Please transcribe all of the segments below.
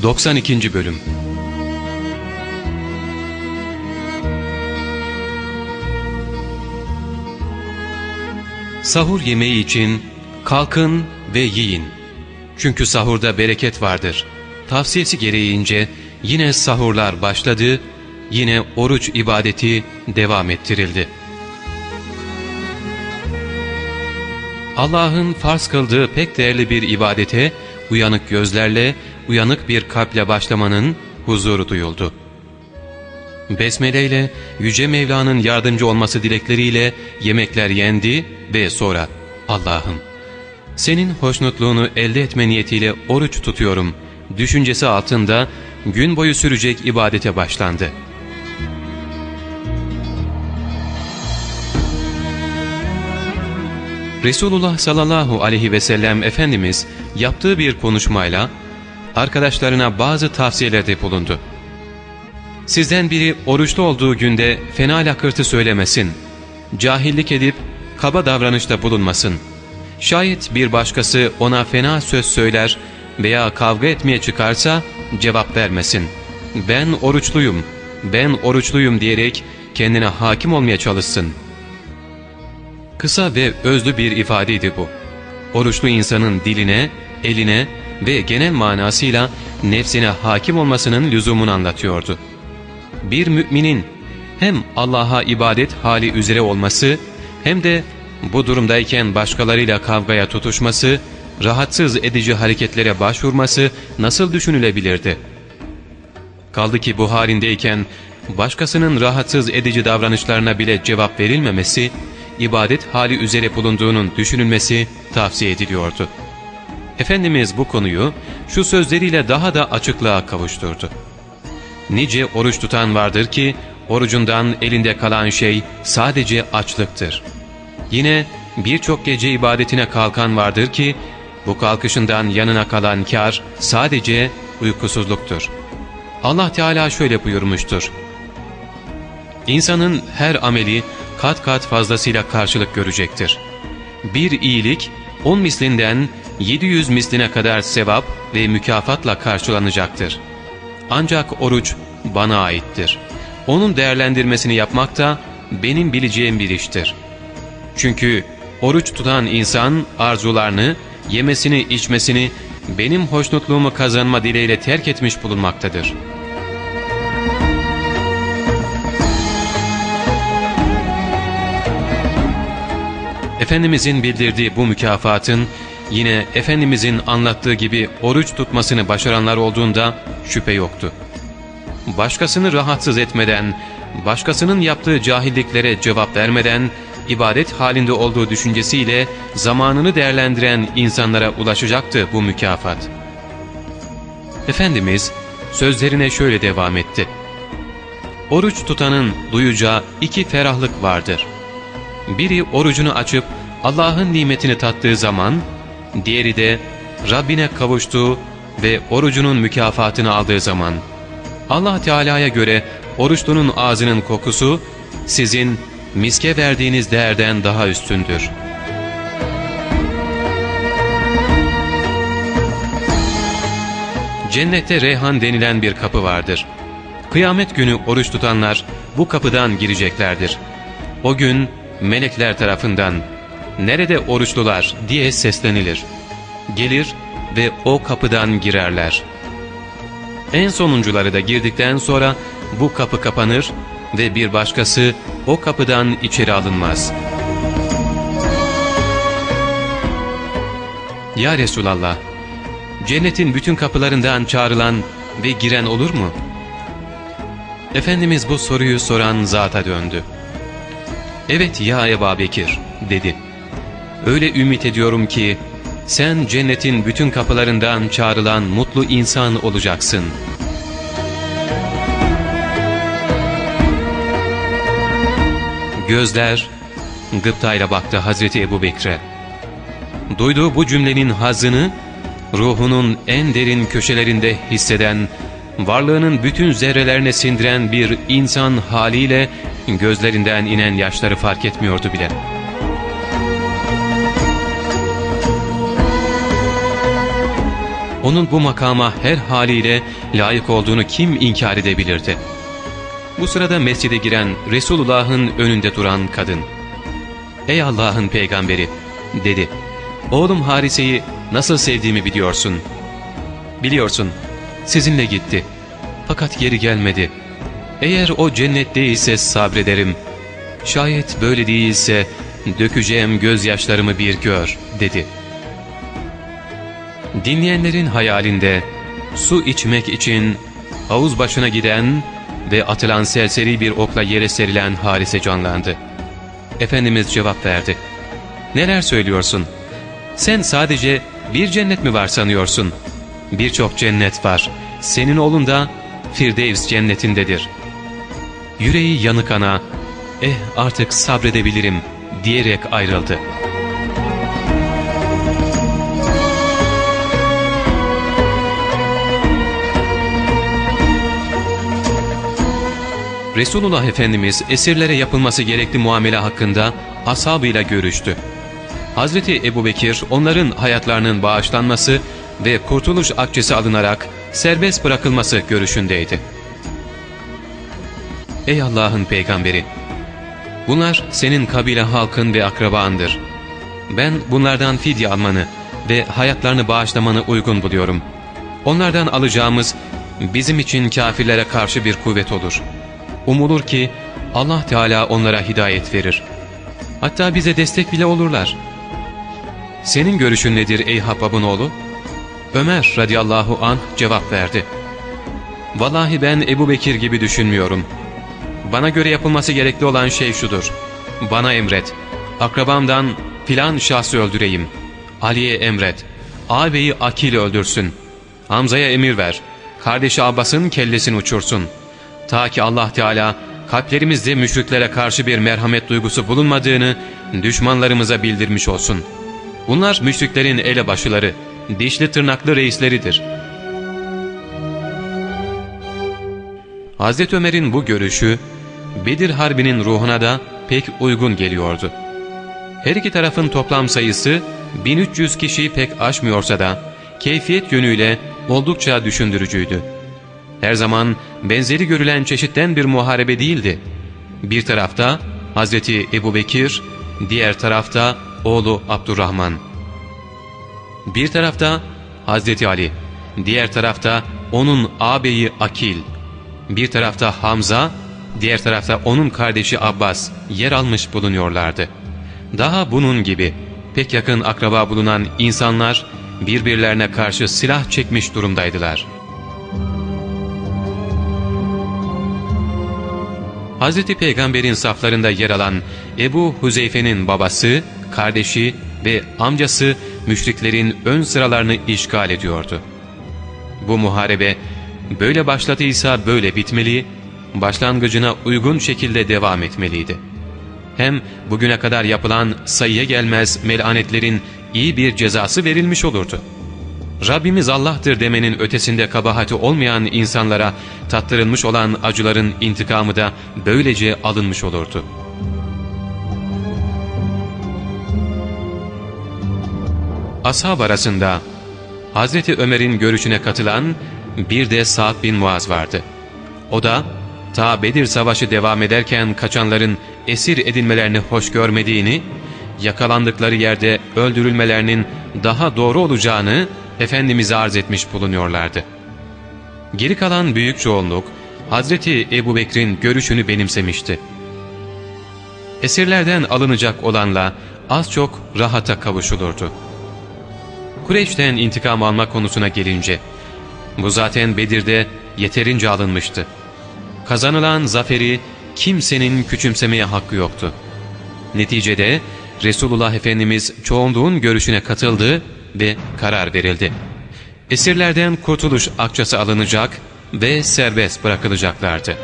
92. Bölüm Sahur yemeği için kalkın ve yiyin. Çünkü sahurda bereket vardır. Tavsiyesi gereğince yine sahurlar başladı, yine oruç ibadeti devam ettirildi. Allah'ın farz kıldığı pek değerli bir ibadete uyanık gözlerle, uyanık bir kalple başlamanın huzuru duyuldu. Besmele ile Yüce Mevla'nın yardımcı olması dilekleriyle yemekler yendi ve sonra Allah'ım senin hoşnutluğunu elde etme niyetiyle oruç tutuyorum düşüncesi altında gün boyu sürecek ibadete başlandı. Resulullah sallallahu aleyhi ve sellem Efendimiz yaptığı bir konuşmayla arkadaşlarına bazı tavsiyelerde bulundu. Sizden biri oruçlu olduğu günde fena lakırtı söylemesin, cahillik edip kaba davranışta bulunmasın. Şayet bir başkası ona fena söz söyler veya kavga etmeye çıkarsa cevap vermesin. Ben oruçluyum, ben oruçluyum diyerek kendine hakim olmaya çalışsın. Kısa ve özlü bir ifadeydi bu. Oruçlu insanın diline, eline ve genel manasıyla nefsine hakim olmasının lüzumunu anlatıyordu. Bir müminin hem Allah'a ibadet hali üzere olması hem de bu durumdayken başkalarıyla kavgaya tutuşması, rahatsız edici hareketlere başvurması nasıl düşünülebilirdi? Kaldı ki bu halindeyken başkasının rahatsız edici davranışlarına bile cevap verilmemesi, ibadet hali üzere bulunduğunun düşünülmesi tavsiye ediliyordu. Efendimiz bu konuyu şu sözleriyle daha da açıklığa kavuşturdu. Nice oruç tutan vardır ki orucundan elinde kalan şey sadece açlıktır. Yine birçok gece ibadetine kalkan vardır ki bu kalkışından yanına kalan kar sadece uykusuzluktur. Allah Teala şöyle buyurmuştur. İnsanın her ameli kat kat fazlasıyla karşılık görecektir. Bir iyilik on mislinden 700 misline kadar sevap ve mükafatla karşılanacaktır. Ancak oruç bana aittir. Onun değerlendirmesini yapmak da benim bileceğim bir iştir. Çünkü oruç tutan insan arzularını, yemesini, içmesini benim hoşnutluğumu kazanma dileğiyle terk etmiş bulunmaktadır.'' Efendimizin bildirdiği bu mükafatın yine Efendimizin anlattığı gibi oruç tutmasını başaranlar olduğunda şüphe yoktu. Başkasını rahatsız etmeden, başkasının yaptığı cahilliklere cevap vermeden, ibadet halinde olduğu düşüncesiyle zamanını değerlendiren insanlara ulaşacaktı bu mükafat. Efendimiz sözlerine şöyle devam etti. Oruç tutanın duyacağı iki ferahlık vardır. Biri orucunu açıp Allah'ın nimetini tattığı zaman, diğeri de Rabbine kavuştuğu ve orucunun mükafatını aldığı zaman. Allah Teala'ya göre oruçlunun ağzının kokusu sizin miske verdiğiniz değerden daha üstündür. Cennette Reyhan denilen bir kapı vardır. Kıyamet günü oruç tutanlar bu kapıdan gireceklerdir. O gün melekler tarafından ''Nerede oruçlular?'' diye seslenilir. Gelir ve o kapıdan girerler. En sonuncuları da girdikten sonra bu kapı kapanır ve bir başkası o kapıdan içeri alınmaz. Ya Resulallah, cennetin bütün kapılarından çağrılan ve giren olur mu? Efendimiz bu soruyu soran zata döndü. Evet ya Ebu Bekir dedi. Öyle ümit ediyorum ki sen cennetin bütün kapılarından çağrılan mutlu insan olacaksın. Gözler gıptayla baktı Hazreti Ebu Bekir'e. Duyduğu bu cümlenin hazını ruhunun en derin köşelerinde hisseden, varlığının bütün zerrelerine sindiren bir insan haliyle gözlerinden inen yaşları fark etmiyordu bile. Onun bu makama her haliyle layık olduğunu kim inkar edebilirdi? Bu sırada mescide giren Resulullah'ın önünde duran kadın, ''Ey Allah'ın peygamberi'' dedi. ''Oğlum Harise'yi nasıl sevdiğimi biliyorsun. Biliyorsun, sizinle gitti. Fakat geri gelmedi. Eğer o cennetteyse sabrederim. Şayet böyle değilse dökeceğim gözyaşlarımı bir gör.'' dedi. Dinleyenlerin hayalinde su içmek için havuz başına giden ve atılan serseri bir okla yere serilen Harise canlandı. Efendimiz cevap verdi. Neler söylüyorsun? Sen sadece bir cennet mi var sanıyorsun? Birçok cennet var. Senin oğlun da Firdevs cennetindedir. Yüreği yanık ana, eh artık sabredebilirim diyerek ayrıldı. Resulullah Efendimiz esirlere yapılması gerekli muamele hakkında ashabıyla görüştü. Hazreti Ebu Bekir onların hayatlarının bağışlanması ve kurtuluş akçesi alınarak serbest bırakılması görüşündeydi. Ey Allah'ın peygamberi! Bunlar senin kabile halkın ve akrabandır. Ben bunlardan fidye almanı ve hayatlarını bağışlamanı uygun buluyorum. Onlardan alacağımız bizim için kafirlere karşı bir kuvvet olur. Umulur ki Allah Teala onlara hidayet verir. Hatta bize destek bile olurlar. Senin görüşün nedir ey Habbab'ın oğlu? Ömer radıyallahu an cevap verdi. Vallahi ben Ebu Bekir gibi düşünmüyorum. Bana göre yapılması gerekli olan şey şudur. Bana emret. Akrabamdan filan şahsı öldüreyim. Ali'ye emret. Ağabeyi Akil öldürsün. Hamza'ya emir ver. Kardeşi Abbas'ın kellesini uçursun. Ta ki Allah Teala kalplerimizde müşriklere karşı bir merhamet duygusu bulunmadığını düşmanlarımıza bildirmiş olsun. Bunlar müşriklerin elebaşıları, dişli tırnaklı reisleridir. Hazreti Ömer'in bu görüşü Bedir Harbi'nin ruhuna da pek uygun geliyordu. Her iki tarafın toplam sayısı 1300 kişiyi pek aşmıyorsa da keyfiyet yönüyle oldukça düşündürücüydü. Her zaman benzeri görülen çeşitten bir muharebe değildi. Bir tarafta Hazreti Ebu Bekir, diğer tarafta oğlu Abdurrahman. Bir tarafta Hazreti Ali, diğer tarafta onun ağabeyi Akil, bir tarafta Hamza, diğer tarafta onun kardeşi Abbas yer almış bulunuyorlardı. Daha bunun gibi pek yakın akraba bulunan insanlar birbirlerine karşı silah çekmiş durumdaydılar. Hz. Peygamber'in saflarında yer alan Ebu Huzeyfe'nin babası, kardeşi ve amcası müşriklerin ön sıralarını işgal ediyordu. Bu muharebe böyle başladıysa böyle bitmeli, başlangıcına uygun şekilde devam etmeliydi. Hem bugüne kadar yapılan sayıya gelmez melanetlerin iyi bir cezası verilmiş olurdu. Rabbimiz Allah'tır demenin ötesinde kabahati olmayan insanlara tattırılmış olan acıların intikamı da böylece alınmış olurdu. Ashab arasında Hazreti Ömer'in görüşüne katılan bir de Sa'd bin Muaz vardı. O da ta Bedir Savaşı devam ederken kaçanların esir edilmelerini hoş görmediğini, yakalandıkları yerde öldürülmelerinin daha doğru olacağını Efendimiz'e arz etmiş bulunuyorlardı. Geri kalan büyük çoğunluk Hazreti Ebu Bekir'in görüşünü benimsemişti. Esirlerden alınacak olanla az çok rahata kavuşulurdu. Kureyş'ten intikam alma konusuna gelince, bu zaten Bedir'de yeterince alınmıştı. Kazanılan zaferi kimsenin küçümsemeye hakkı yoktu. Neticede Resulullah Efendimiz çoğunluğun görüşüne katıldı ve karar verildi. Esirlerden kurtuluş akçası alınacak ve serbest bırakılacaklardı.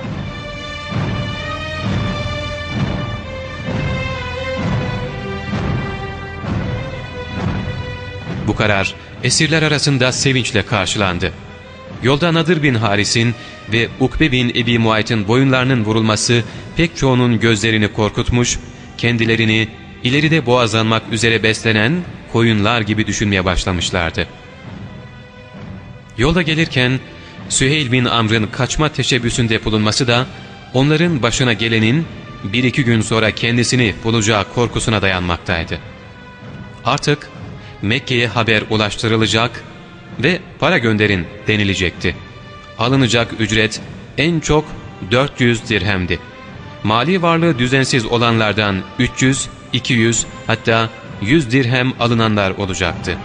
Bu karar esirler arasında sevinçle karşılandı. Yolda Nadir bin Haris'in ve Ukbe bin Ebi Muayt'ın boyunlarının vurulması pek çoğunun gözlerini korkutmuş, kendilerini ileride boğazlanmak üzere beslenen koyunlar gibi düşünmeye başlamışlardı. Yolda gelirken Süheyl bin Amr'ın kaçma teşebbüsünde bulunması da onların başına gelenin bir iki gün sonra kendisini bulacağı korkusuna dayanmaktaydı. Artık Mekke'ye haber ulaştırılacak ve para gönderin denilecekti. Alınacak ücret en çok 400 dirhemdi. Mali varlığı düzensiz olanlardan 300, 200 hatta 100 dirhem alınanlar olacaktı.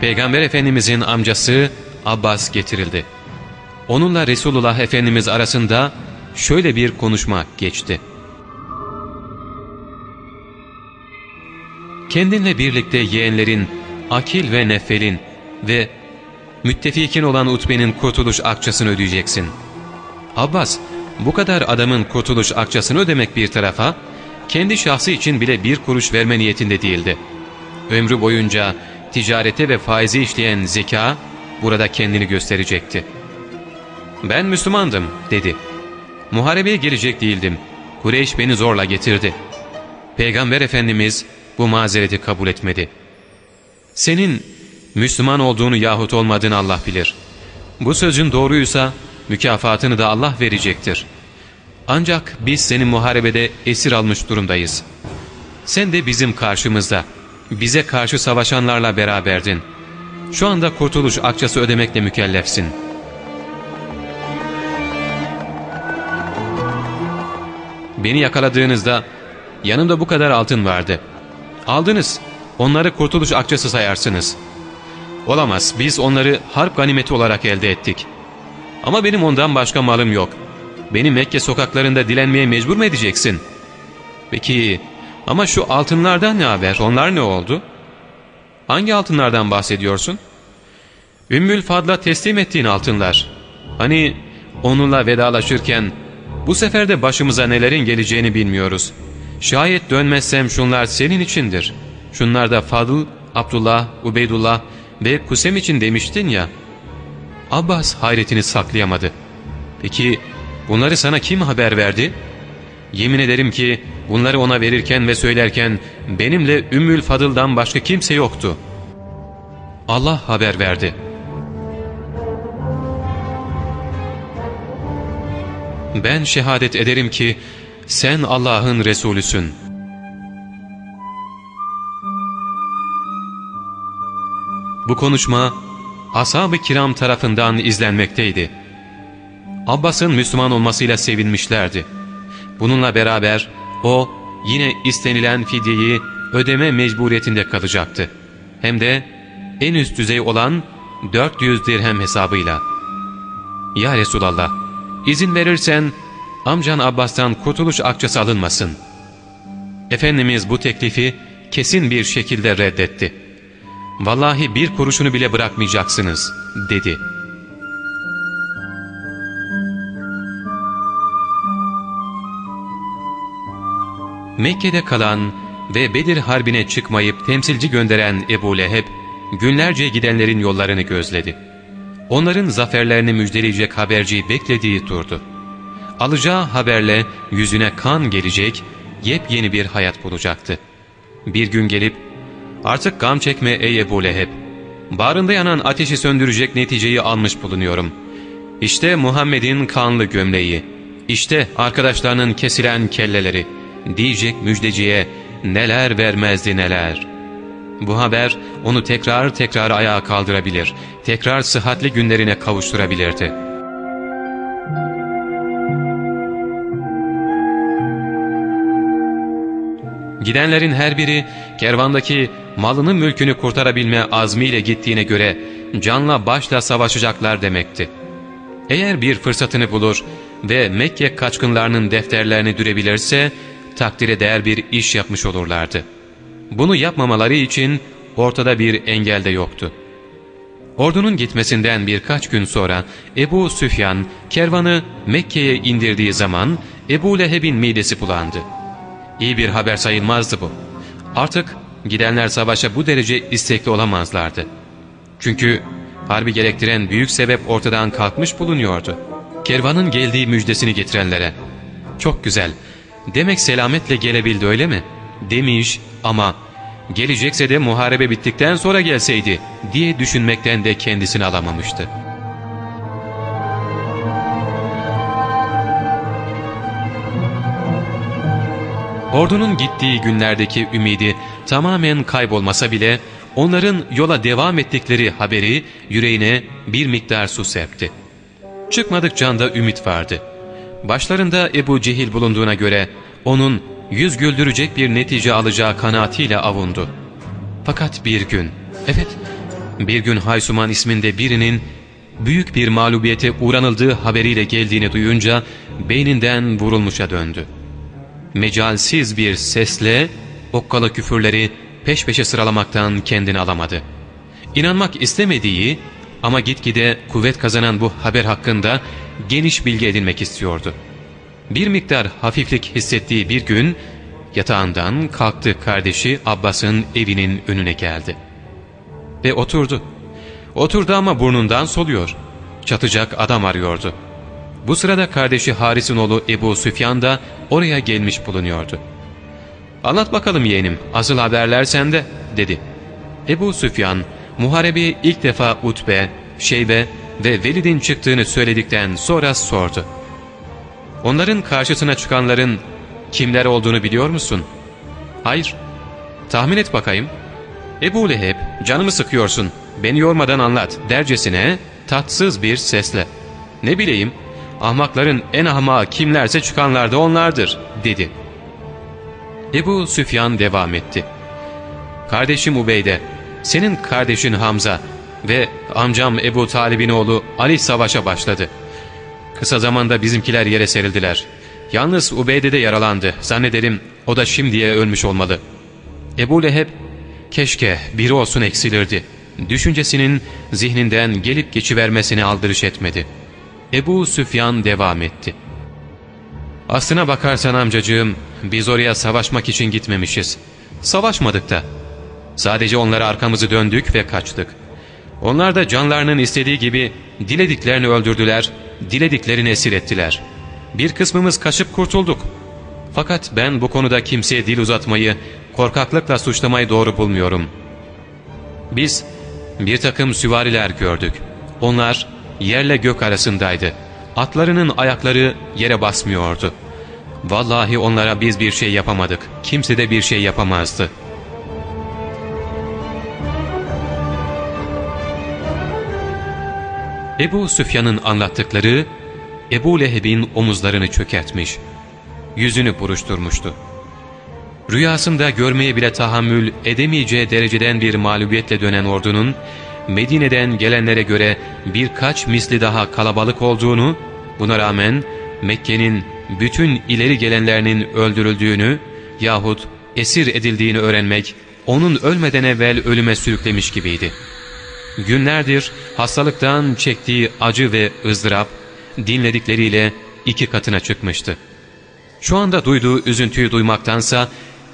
Peygamber Efendimizin amcası Abbas getirildi. Onunla Resulullah Efendimiz arasında şöyle bir konuşma geçti. Kendinle birlikte yeğenlerin Akil ve Nefel'in ve müttefikin olan Utbe'nin kurtuluş akçasını ödeyeceksin. Abbas, bu kadar adamın kurtuluş akçasını ödemek bir tarafa, kendi şahsı için bile bir kuruş verme niyetinde değildi. Ömrü boyunca ticarete ve faizi işleyen zeka burada kendini gösterecekti. ''Ben Müslümandım.'' dedi. ''Muharebeye gelecek değildim. Kureyş beni zorla getirdi.'' Peygamber Efendimiz bu mazereti kabul etmedi. ''Senin Müslüman olduğunu yahut olmadığını Allah bilir. Bu sözün doğruysa mükafatını da Allah verecektir. Ancak biz senin muharebede esir almış durumdayız. Sen de bizim karşımızda, bize karşı savaşanlarla beraberdin. Şu anda kurtuluş akçası ödemekle mükellefsin. Beni yakaladığınızda yanımda bu kadar altın vardı. Aldınız, onları kurtuluş akçası sayarsınız. Olamaz, biz onları harp ganimeti olarak elde ettik. Ama benim ondan başka malım yok. Beni Mekke sokaklarında dilenmeye mecbur mu edeceksin? Peki ama şu altınlardan ne haber? Onlar ne oldu? Hangi altınlardan bahsediyorsun? Ümmül Fadla teslim ettiğin altınlar. Hani onunla vedalaşırken bu sefer de başımıza nelerin geleceğini bilmiyoruz. Şayet dönmezsem şunlar senin içindir. Şunlar da Fadıl, Abdullah, Ubeydullah ve Kusem için demiştin ya.'' Abbas hayretini saklayamadı. Peki bunları sana kim haber verdi? Yemin ederim ki bunları ona verirken ve söylerken benimle Ümmül Fadıl'dan başka kimse yoktu. Allah haber verdi. Ben şehadet ederim ki sen Allah'ın Resulüsün. Bu konuşma ashab-ı kiram tarafından izlenmekteydi. Abbas'ın Müslüman olmasıyla sevinmişlerdi. Bununla beraber o yine istenilen fidyeyi ödeme mecburiyetinde kalacaktı. Hem de en üst düzey olan 400 dirhem hesabıyla. ''Ya Resulallah, izin verirsen amcan Abbas'tan kurtuluş akçası alınmasın.'' Efendimiz bu teklifi kesin bir şekilde reddetti vallahi bir kuruşunu bile bırakmayacaksınız dedi. Mekke'de kalan ve Bedir Harbi'ne çıkmayıp temsilci gönderen Ebu Leheb, günlerce gidenlerin yollarını gözledi. Onların zaferlerini müjdeleyecek haberciyi beklediği durdu. Alacağı haberle yüzüne kan gelecek, yepyeni bir hayat bulacaktı. Bir gün gelip Artık gam çekme ey Ebu Leheb. Bağrında yanan ateşi söndürecek neticeyi almış bulunuyorum. İşte Muhammed'in kanlı gömleği. İşte arkadaşlarının kesilen kelleleri. Diyecek müjdeciye neler vermezdi neler. Bu haber onu tekrar tekrar ayağa kaldırabilir. Tekrar sıhhatli günlerine kavuşturabilirdi.'' Gidenlerin her biri kervandaki malını mülkünü kurtarabilme azmiyle gittiğine göre canla başla savaşacaklar demekti. Eğer bir fırsatını bulur ve Mekke kaçkınlarının defterlerini dürebilirse takdire değer bir iş yapmış olurlardı. Bunu yapmamaları için ortada bir engel de yoktu. Ordunun gitmesinden birkaç gün sonra Ebu Süfyan kervanı Mekke'ye indirdiği zaman Ebu Leheb'in midesi bulandı. İyi bir haber sayılmazdı bu. Artık gidenler savaşa bu derece istekli olamazlardı. Çünkü harbi gerektiren büyük sebep ortadan kalkmış bulunuyordu. Kervanın geldiği müjdesini getirenlere. Çok güzel, demek selametle gelebildi öyle mi? Demiş ama Gelecekse de muharebe bittikten sonra gelseydi diye düşünmekten de kendisini alamamıştı. Ordunun gittiği günlerdeki ümidi tamamen kaybolmasa bile onların yola devam ettikleri haberi yüreğine bir miktar su serpti. Çıkmadık canda ümit vardı. Başlarında Ebu Cehil bulunduğuna göre onun yüz güldürecek bir netice alacağı kanaatiyle avundu. Fakat bir gün, evet bir gün Haysuman isminde birinin büyük bir mağlubiyete uğranıldığı haberiyle geldiğini duyunca beyninden vurulmuşa döndü. Mecalsiz bir sesle okkalı küfürleri peş peşe sıralamaktan kendini alamadı. İnanmak istemediği ama gitgide kuvvet kazanan bu haber hakkında geniş bilgi edinmek istiyordu. Bir miktar hafiflik hissettiği bir gün yatağından kalktı kardeşi Abbas'ın evinin önüne geldi. Ve oturdu. Oturdu ama burnundan soluyor. Çatacak adam arıyordu. Bu sırada kardeşi Haris'in oğlu Ebu Süfyan da oraya gelmiş bulunuyordu. ''Anlat bakalım yeğenim, asıl haberler sende.'' dedi. Ebu Süfyan, muharebeye ilk defa Utbe, Şeybe ve Velid'in çıktığını söyledikten sonra sordu. ''Onların karşısına çıkanların kimler olduğunu biliyor musun?'' ''Hayır.'' ''Tahmin et bakayım.'' Ebu Leheb, ''Canımı sıkıyorsun, beni yormadan anlat.'' dercesine tatsız bir sesle. ''Ne bileyim, ahmakların en ahmağı kimlerse çıkanlar da onlardır.'' dedi. Ebu Süfyan devam etti. ''Kardeşim Ubeyde, senin kardeşin Hamza ve amcam Ebu Talib'in oğlu Ali savaşa başladı. Kısa zamanda bizimkiler yere serildiler. Yalnız Ubeyde de yaralandı. Zannederim o da şimdiye ölmüş olmalı. Ebu Leheb, keşke biri olsun eksilirdi. Düşüncesinin zihninden gelip geçivermesini aldırış etmedi. Ebu Süfyan devam etti. Aslına bakarsan amcacığım, biz oraya savaşmak için gitmemişiz. Savaşmadık da. Sadece onlara arkamızı döndük ve kaçtık. Onlar da canlarının istediği gibi dilediklerini öldürdüler, dilediklerini esir ettiler. Bir kısmımız kaçıp kurtulduk. Fakat ben bu konuda kimseye dil uzatmayı, korkaklıkla suçlamayı doğru bulmuyorum. Biz bir takım süvariler gördük. Onlar yerle gök arasındaydı. Atlarının ayakları yere basmıyordu. Vallahi onlara biz bir şey yapamadık. Kimse de bir şey yapamazdı.'' Ebu Süfyan'ın anlattıkları Ebu Leheb'in omuzlarını çökertmiş, yüzünü buruşturmuştu. Rüyasında görmeye bile tahammül edemeyeceği dereceden bir mağlubiyetle dönen ordunun, Medine'den gelenlere göre birkaç misli daha kalabalık olduğunu, buna rağmen Mekke'nin bütün ileri gelenlerinin öldürüldüğünü yahut esir edildiğini öğrenmek, onun ölmeden evvel ölüme sürüklemiş gibiydi.'' Günlerdir hastalıktan çektiği acı ve ızdırap dinledikleriyle iki katına çıkmıştı. Şu anda duyduğu üzüntüyü duymaktansa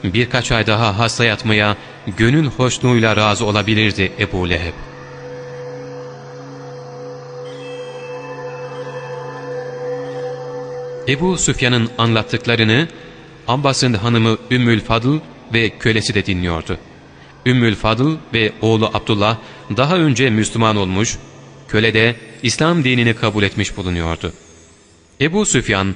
birkaç ay daha hasta yatmaya gönül hoşluğuyla razı olabilirdi Ebu Leheb. Ebu Süfyan'ın anlattıklarını Abbas'ın hanımı Ümmül Fadıl ve kölesi de dinliyordu. Ümmül Fadıl ve oğlu Abdullah daha önce Müslüman olmuş, köle de İslam dinini kabul etmiş bulunuyordu. Ebu Süfyan,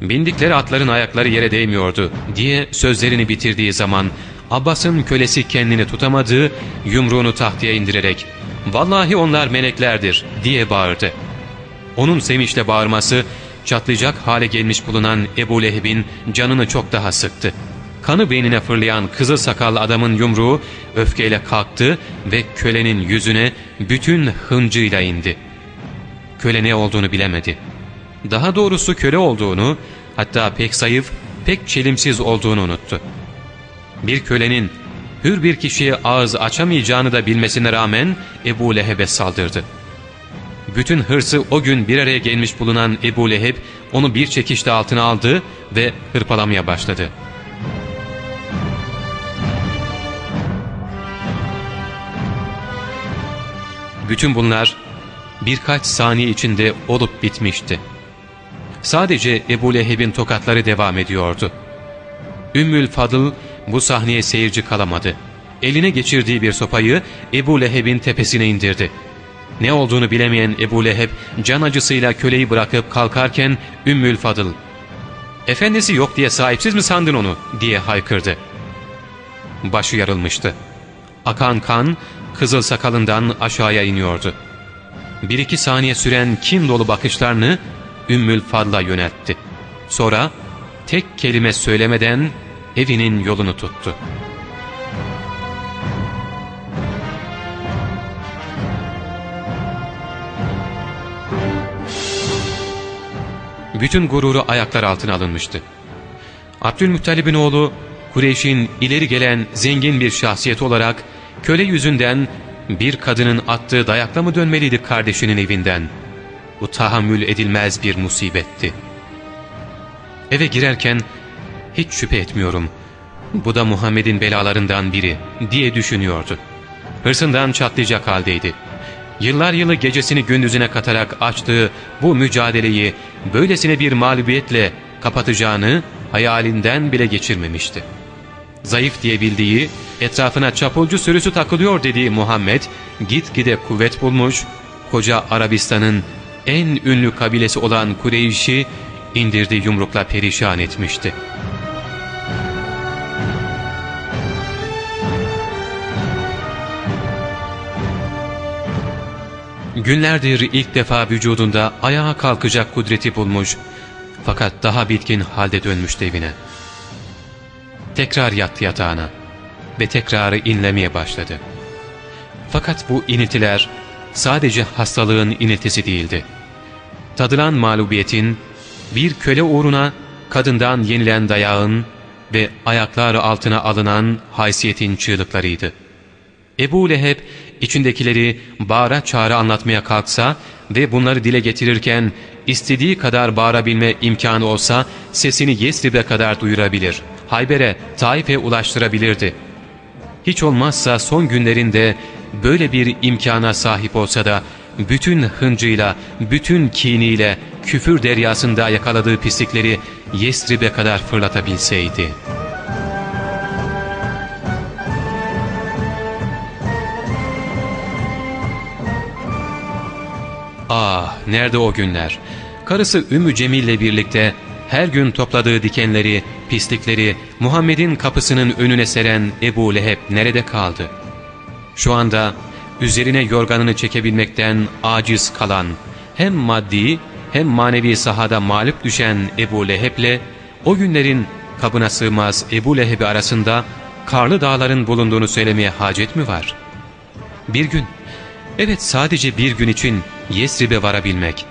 bindikleri atların ayakları yere değmiyordu diye sözlerini bitirdiği zaman Abbas'ın kölesi kendini tutamadığı yumruğunu tahtaya indirerek ''Vallahi onlar meleklerdir'' diye bağırdı. Onun sevinçle bağırması çatlayacak hale gelmiş bulunan Ebu Leheb'in canını çok daha sıktı kanı beynine fırlayan kızıl sakallı adamın yumruğu öfkeyle kalktı ve kölenin yüzüne bütün hıncıyla indi. Köle ne olduğunu bilemedi. Daha doğrusu köle olduğunu, hatta pek zayıf, pek çelimsiz olduğunu unuttu. Bir kölenin hür bir kişiye ağız açamayacağını da bilmesine rağmen Ebu Leheb'e saldırdı. Bütün hırsı o gün bir araya gelmiş bulunan Ebu Leheb onu bir çekişte altına aldı ve hırpalamaya başladı.'' Bütün bunlar birkaç saniye içinde olup bitmişti. Sadece Ebu Leheb'in tokatları devam ediyordu. Ümmül Fadıl bu sahneye seyirci kalamadı. eline geçirdiği bir sopayı Ebu Leheb'in tepesine indirdi. Ne olduğunu bilemeyen Ebu Leheb can acısıyla köleyi bırakıp kalkarken Ümmül Fadıl ''Efendisi yok diye sahipsiz mi sandın onu?'' diye haykırdı. Başı yarılmıştı. Akan kan kızıl sakalından aşağıya iniyordu. Bir iki saniye süren kin dolu bakışlarını Ümmül Fadl'a yöneltti. Sonra tek kelime söylemeden evinin yolunu tuttu. Bütün gururu ayaklar altına alınmıştı. Abdülmuttalib'in oğlu Kureyş'in ileri gelen zengin bir şahsiyet olarak köle yüzünden bir kadının attığı dayakla mı dönmeliydi kardeşinin evinden? Bu tahammül edilmez bir musibetti. Eve girerken hiç şüphe etmiyorum. Bu da Muhammed'in belalarından biri diye düşünüyordu. Hırsından çatlayacak haldeydi. Yıllar yılı gecesini gündüzüne katarak açtığı bu mücadeleyi böylesine bir mağlubiyetle kapatacağını hayalinden bile geçirmemişti. Zayıf diye bildiği, etrafına çapulcu sürüsü takılıyor dediği Muhammed, gitgide kuvvet bulmuş, koca Arabistan'ın en ünlü kabilesi olan Kureyş'i indirdiği yumrukla perişan etmişti. Günlerdir ilk defa vücudunda ayağa kalkacak kudreti bulmuş fakat daha bitkin halde dönmüştü evine. Tekrar yattı yatağına ve tekrar inlemeye başladı. Fakat bu iniltiler sadece hastalığın iniltisi değildi. Tadılan mağlubiyetin, bir köle uğruna kadından yenilen dayağın ve ayaklar altına alınan haysiyetin çığlıklarıydı. Ebu Leheb içindekileri bağıra çağrı anlatmaya kalksa ve bunları dile getirirken istediği kadar bağırabilme imkanı olsa sesini Yesrib'e kadar duyurabilir. Hayber'e, Taif'e ulaştırabilirdi. Hiç olmazsa son günlerinde böyle bir imkana sahip olsa da bütün hıncıyla, bütün kiniyle küfür deryasında yakaladığı pislikleri Yesrib'e kadar fırlatabilseydi.'' Nerede o günler? Karısı Ümmü Cemil'le birlikte her gün topladığı dikenleri, pislikleri Muhammed'in kapısının önüne seren Ebu Leheb nerede kaldı? Şu anda üzerine yorganını çekebilmekten aciz kalan, hem maddi hem manevi sahada mağlup düşen Ebu Leheb'le o günlerin kabına sığmaz Ebu Leheb'i arasında karlı dağların bulunduğunu söylemeye hacet mi var? Bir gün, evet sadece bir gün için Yesrib'e varabilmek,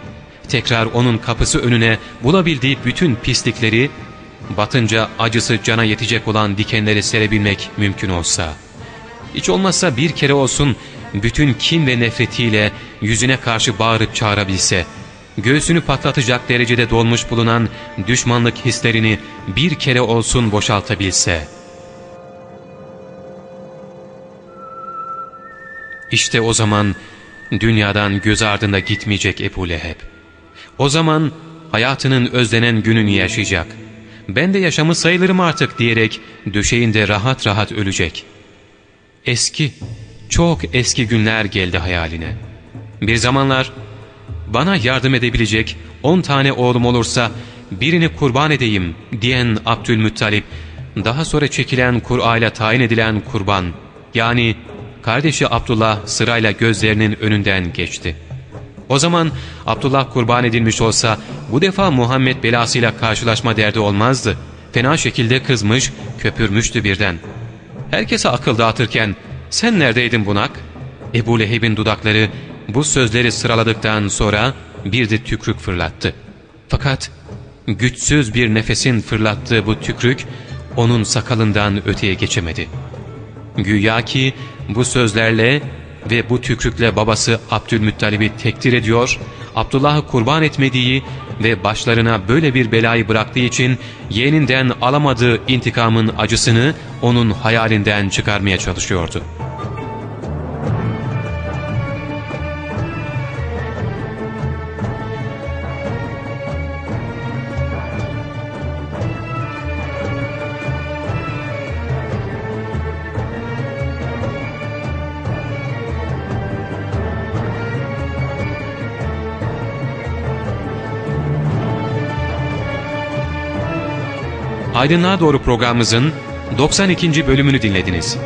tekrar onun kapısı önüne bulabildiği bütün pislikleri, batınca acısı cana yetecek olan dikenleri serebilmek mümkün olsa, hiç olmazsa bir kere olsun bütün kin ve nefretiyle yüzüne karşı bağırıp çağırabilse, göğsünü patlatacak derecede dolmuş bulunan düşmanlık hislerini bir kere olsun boşaltabilse. İşte o zaman dünyadan göz ardında gitmeyecek Ebu Leheb. O zaman hayatının özlenen gününü yaşayacak. Ben de yaşamı sayılırım artık diyerek döşeğinde rahat rahat ölecek. Eski, çok eski günler geldi hayaline. Bir zamanlar bana yardım edebilecek on tane oğlum olursa birini kurban edeyim diyen Abdülmuttalip, daha sonra çekilen Kur'a ile tayin edilen kurban, yani kardeşi Abdullah sırayla gözlerinin önünden geçti. O zaman Abdullah kurban edilmiş olsa bu defa Muhammed belasıyla karşılaşma derdi olmazdı. Fena şekilde kızmış, köpürmüştü birden. Herkese akıl dağıtırken sen neredeydin bunak? Ebu Leheb'in dudakları bu sözleri sıraladıktan sonra bir de tükrük fırlattı. Fakat güçsüz bir nefesin fırlattığı bu tükrük onun sakalından öteye geçemedi. Güya ki bu sözlerle ve bu tükrükle babası Abdülmuttalib'i tekdir ediyor, Abdullah'ı kurban etmediği ve başlarına böyle bir belayı bıraktığı için yeğeninden alamadığı intikamın acısını onun hayalinden çıkarmaya çalışıyordu.'' Aydınlığa Doğru programımızın 92. bölümünü dinlediniz.